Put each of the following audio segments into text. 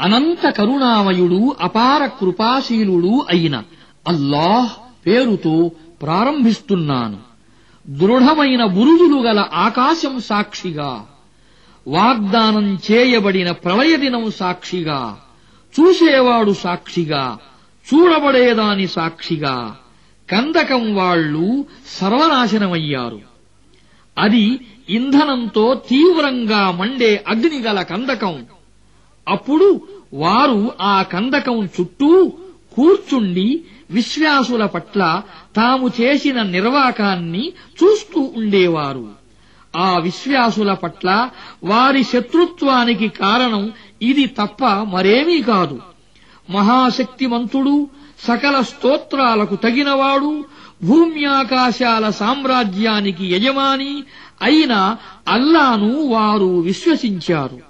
అనంత కరుణామయుడు అపార కృపాశీలుడు అయిన అల్లాహ్ పేరుతో ప్రారంభిస్తున్నాను. దృఢమైన బురుజులు గల ఆకాశం సాక్షిగా వాగ్దానం చేయబడిన ప్రళయ దినం సాక్షిగా చూసేవాడు సాక్షిగా చూడబడేదాని సాక్షిగా కందకం వాళ్ళు సర్వనాశనమయ్యారు. అది ఇంధనంతో తీవ్రంగా మండే అగ్నిగల కందకం. అప్పుడు వారు ఆ కందకం చుట్టూ కూర్చుండి విశ్వాసుల పట్ల తాము చేసిన నిర్వాకాన్ని చూస్తూ ఉండేవారు. ఆ విశ్వాసుల పట్ల వారి శత్రుత్వానికి కారణం ఇది తప్ప మరేమీ కాదు. మహాశక్తిమంతుడు సకల స్తోత్రాలకు తగినవాడు భూమ్యాకాశాల సామ్రాజ్యానికి యజమాని అయిన అల్లాను వారు విశ్వసించారు.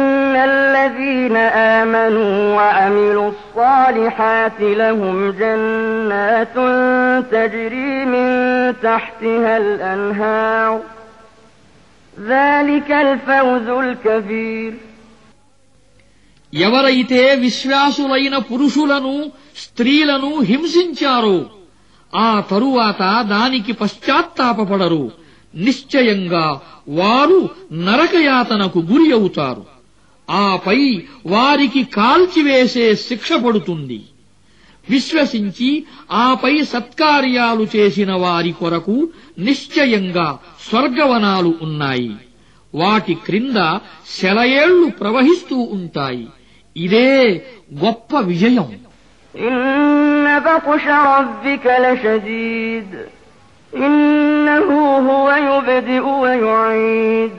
الذين آمنوا وعملوا الصالحات لهم جنات تجري من تحتها الأنهار ذلك الفوز الكبير ఎవరైతే విశ్వాసులైన పురుషులను స్త్రీలను హింసించారో ఆ తరువాత దానికి పశ్చాత్తాపపడరు నిశ్చయంగా వారు నరకయాతనకు గురి అవుతారు ఆపై వారికి కాల్చివేసే శిక్ష పడుతుంది విశ్వసించి ఆపై సత్కార్యాలు చేసిన వారి కొరకు నిశ్చయంగా స్వర్గవనాలు ఉన్నాయి వాటి క్రింద శలయేళ్లు ప్రవహిస్తూ ఉంటాయి ఇదే గొప్ప విజయం إن بطش ربك لشديد إنه هو يبدئ ويعيد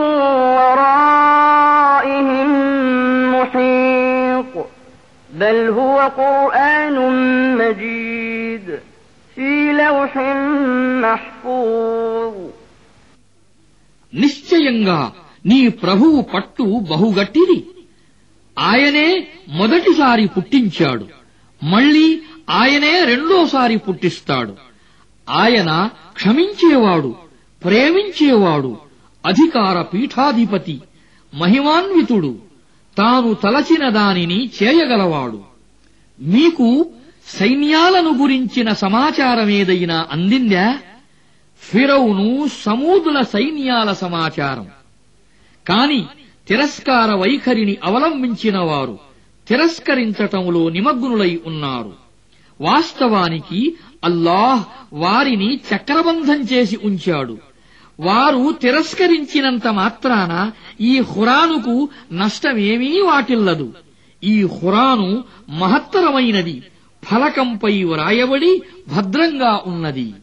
بل هو قرآن مجيد في لوح محفوظ నిశ్చయంగా నీ ప్రభువు పట్టు బహుగట్టిది ఆయనే మొదటిసారి పుట్టించాడు మళ్ళీ ఆయనే రెండోసారి పుట్టిస్తాడు ఆయన క్షమించేవాడు ప్రేమించేవాడు అధికార పీఠాధిపతి మహిమాన్వితుడు తాను తలచిన దానిని చేయగలవాడు. మీకు సైన్యాలను గురించిన సమాచారమేదైనా అందిందా? ఫిరౌను సమూదుల సైన్యాల సమాచారం. కాని తిరస్కార వైఖరిని అవలంబించిన వారు తిరస్కరించటంలో నిమగ్నులై ఉన్నారు. వాస్తవానికి అల్లాహ్ వారిని చక్రబంధం చేసి ఉంచాడు. వారు తిరస్కరించినంత మాత్రాన ఈ హురానుకు నష్టమేమీ వాటిల్లదు. ఈ హురాను మహత్తరమైనది ఫలకంపై వ్రాయబడి భద్రంగా ఉన్నది.